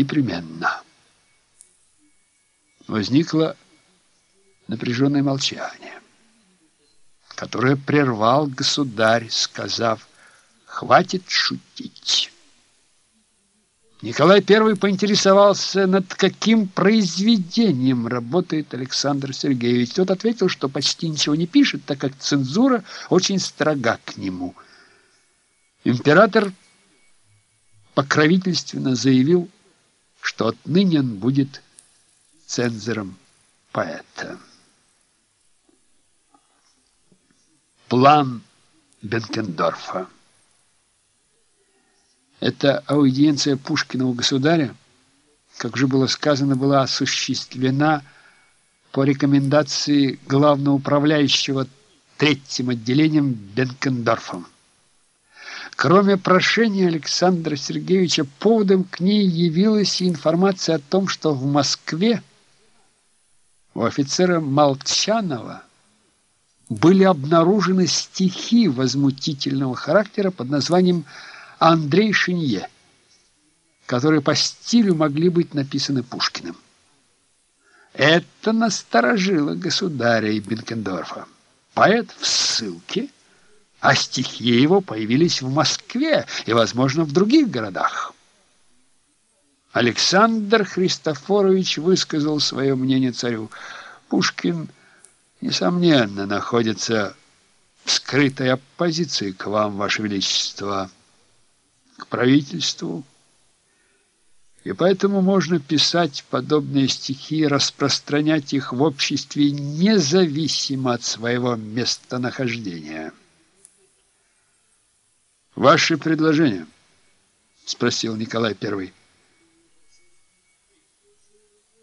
непременно. Возникло напряженное молчание, которое прервал государь, сказав «Хватит шутить». Николай I поинтересовался, над каким произведением работает Александр Сергеевич. Тот ответил, что почти ничего не пишет, так как цензура очень строга к нему. Император покровительственно заявил, что отныне он будет цензором поэта. План Бенкендорфа эта аудиенция Пушкина у государя, как уже было сказано, была осуществлена по рекомендации главного управляющего третьим отделением Бенкендорфом. Кроме прошения Александра Сергеевича, поводом к ней явилась и информация о том, что в Москве у офицера Молчанова были обнаружены стихи возмутительного характера под названием Андрей Шинье, которые по стилю могли быть написаны Пушкиным. Это насторожило государя и Бенкендорфа. Поэт в ссылке, а стихи его появились в Москве и, возможно, в других городах. Александр Христофорович высказал свое мнение царю. Пушкин, несомненно, находится в скрытой оппозиции к вам, Ваше Величество к правительству, и поэтому можно писать подобные стихи, распространять их в обществе независимо от своего местонахождения. «Ваши предложения?» — спросил Николай I.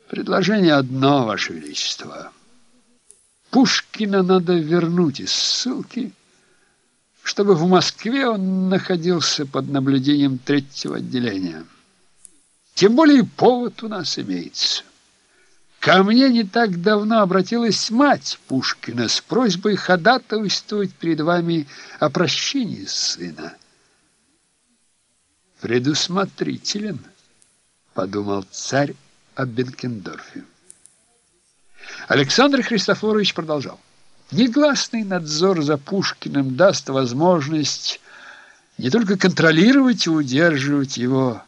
«Предложение одно, Ваше Величество. Пушкина надо вернуть из ссылки» чтобы в Москве он находился под наблюдением третьего отделения. Тем более повод у нас имеется. Ко мне не так давно обратилась мать Пушкина с просьбой ходатайствовать перед вами о прощении сына. Предусмотрителен, подумал царь о Бенкендорфе. Александр Христофорович продолжал. Негласный надзор за Пушкиным даст возможность не только контролировать и удерживать его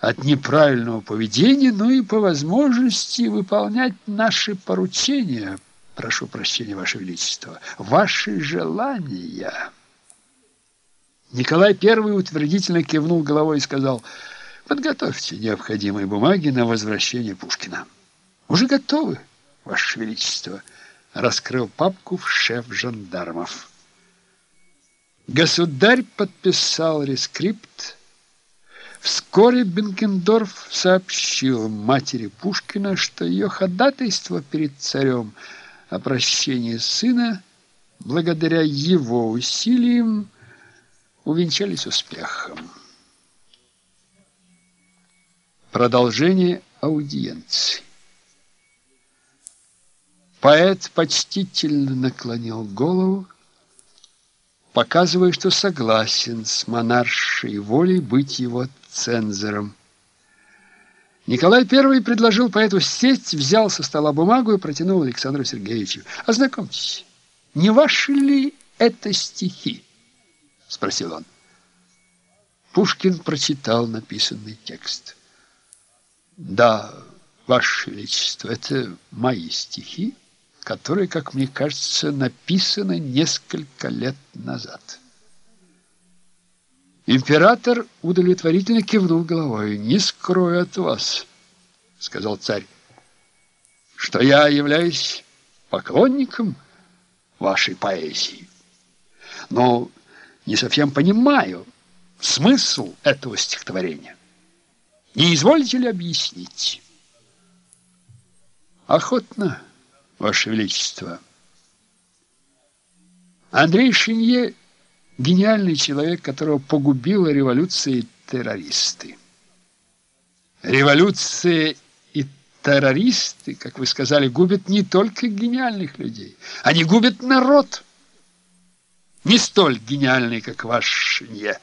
от неправильного поведения, но и по возможности выполнять наши поручения. Прошу прощения, Ваше Величество, ваши желания. Николай I утвердительно кивнул головой и сказал, подготовьте необходимые бумаги на возвращение Пушкина. Уже готовы, Ваше Величество раскрыл папку в шеф жандармов. Государь подписал рескрипт. Вскоре Бенкендорф сообщил матери Пушкина, что ее ходатайство перед царем о прощении сына, благодаря его усилиям, увенчались успехом. Продолжение аудиенции. Поэт почтительно наклонил голову, показывая, что согласен с монаршей волей быть его цензором. Николай I предложил поэту сесть, взял со стола бумагу и протянул Александру Сергеевичу. «Ознакомьтесь, не ваши ли это стихи?» — спросил он. Пушкин прочитал написанный текст. «Да, Ваше Величество, это мои стихи» которые, как мне кажется, написаны несколько лет назад. Император удовлетворительно кивнул головой. «Не скрою от вас», — сказал царь, — «что я являюсь поклонником вашей поэзии, но не совсем понимаю смысл этого стихотворения. Не изволите ли объяснить?» «Охотно». Ваше Величество. Андрей Шинье – гениальный человек, которого погубила революция и террористы. Революция и террористы, как вы сказали, губят не только гениальных людей. Они губят народ. Не столь гениальный, как ваш Шинье.